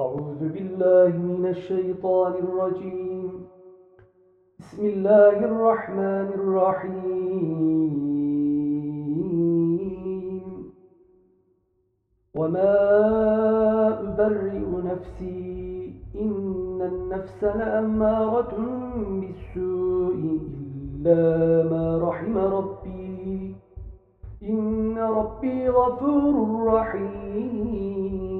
أعوذ بالله من الشيطان الرجيم. بسم الله الرحمن الرحيم. وما أبرئ نفسي إن النفس لأمارة بالسوء إلا ما رحم ربي. إن ربي غفور رحيم.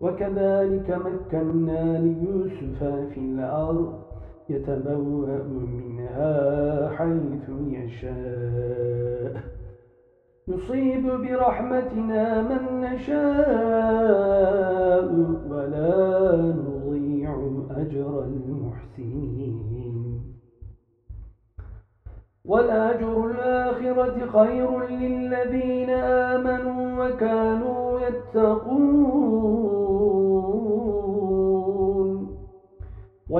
وكذلك مكنا ليوسف في الأرض يتبوأ منها حيث يشاء. نصيب برحمتنا من نشاء ولا نضيع أجر المحسنين. والأجر الآخرة خير للذين آمنوا وكانوا يتقون.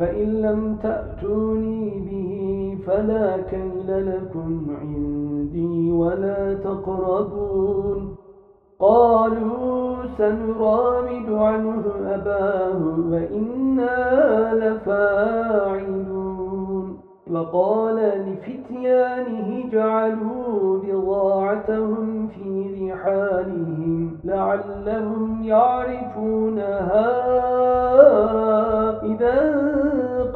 فإن لم تأتوني به فلا كيل لكم عندي ولا تقربون. قالوا سنرامد عنه أباه وإنا لفاعلون. وقال لفتيانه جعلوا بضاعتهم في رحالهم لعلهم يعرفونها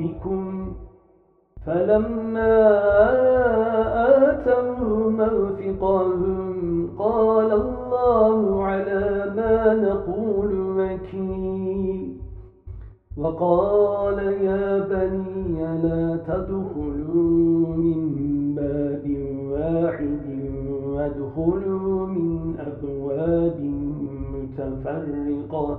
يحاط بكم فلما آتوا موثقهم قال الله على ما نقول وكيل وقال يا بني لا تدخلوا من باب واحد وادخلوا من أبواب متفرقة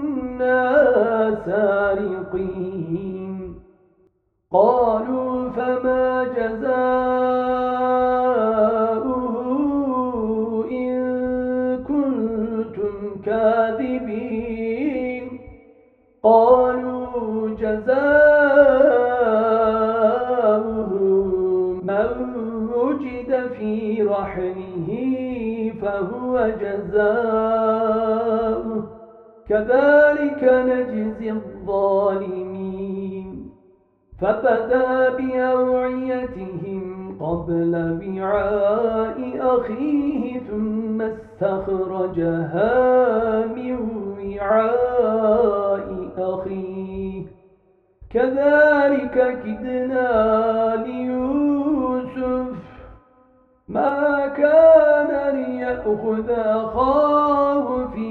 سارقين. قالوا فما جزاؤه إن كنتم كاذبين. قالوا جزاؤه من وجد في رحله فهو جزاؤه. كذلك نجزي الظالمين. فبدا بأوعيتهم قبل وعاء أخيه ثم استخرجها من وعاء أخيه. كذلك كدنا ليوسف. ما كان ليأخذ أخاه في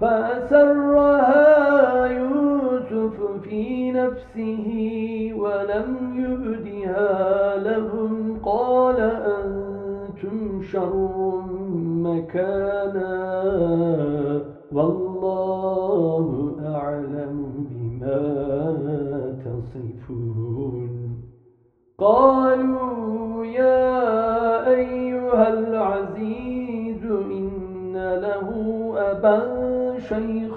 فأسرها يوسف في نفسه ولم يبدها لهم. قال أنتم شر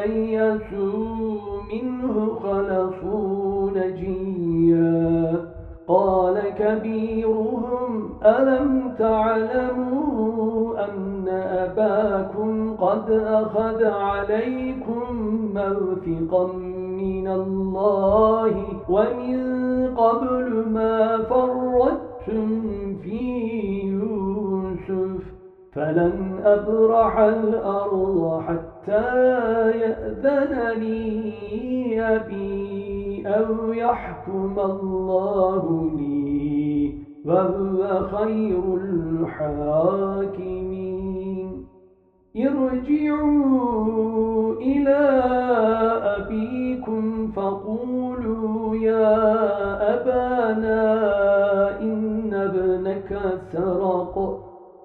استيسوا منه خلصوا نجيا قال كبيرهم ألم تعلموا أن أباكم قد أخذ عليكم موثقا من الله ومن قبل ما فرطتم في يوسف فلن أبرح الأرض حتى يأذن لي أبي أو يحكم الله لي وهو خير الحاكمين. ارجعوا إلى أبيكم فقولوا يا أبانا إن ابنك سرق.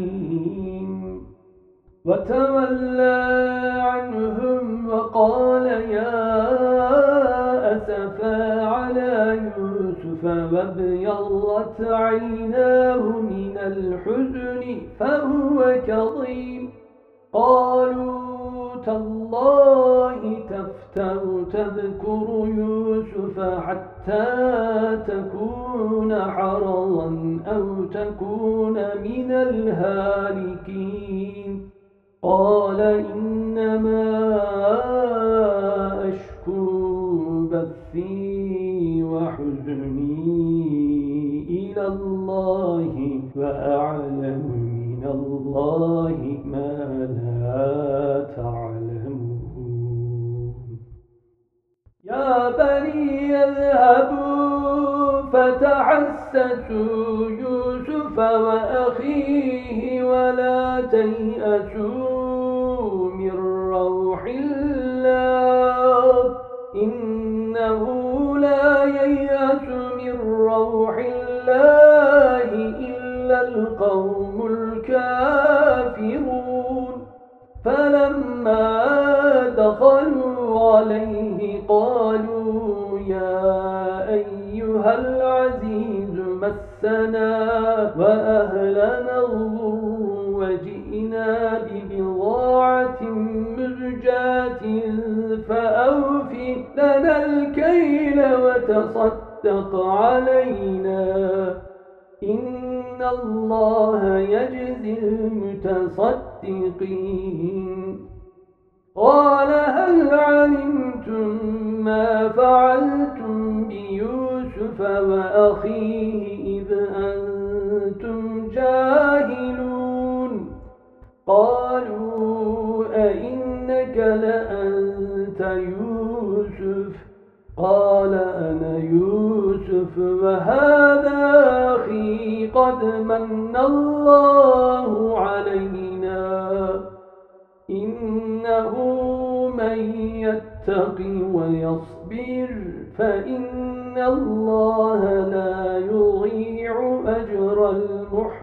الحكيم وتولى عنهم وقال يا أسفا على يوسف وابيضت عيناه من الحزن فهو كظيم. قالوا تالله تفتر تذكر يوسف حتى تكون حرضا أو تكون من الهالكين. قال إنما وأخيه وأهلنا الضر وجئنا ببضاعة مزجاة فأوفي لنا الكيل وتصدق علينا. إن الله يجزي المتصدقين. قال هل علمتم ما فعلتم بيوسف وأخيه؟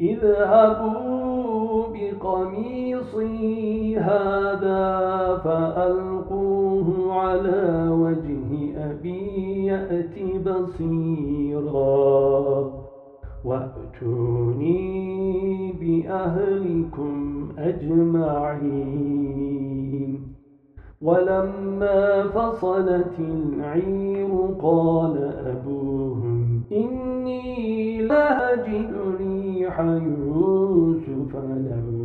اذهبوا بقميصي هذا فألقوه على وجه أبي يأت بصيرا. وأتوني بأهلكم أجمعين. ولما فصلت العير قال أبوهم إني لأجد يوسف لولا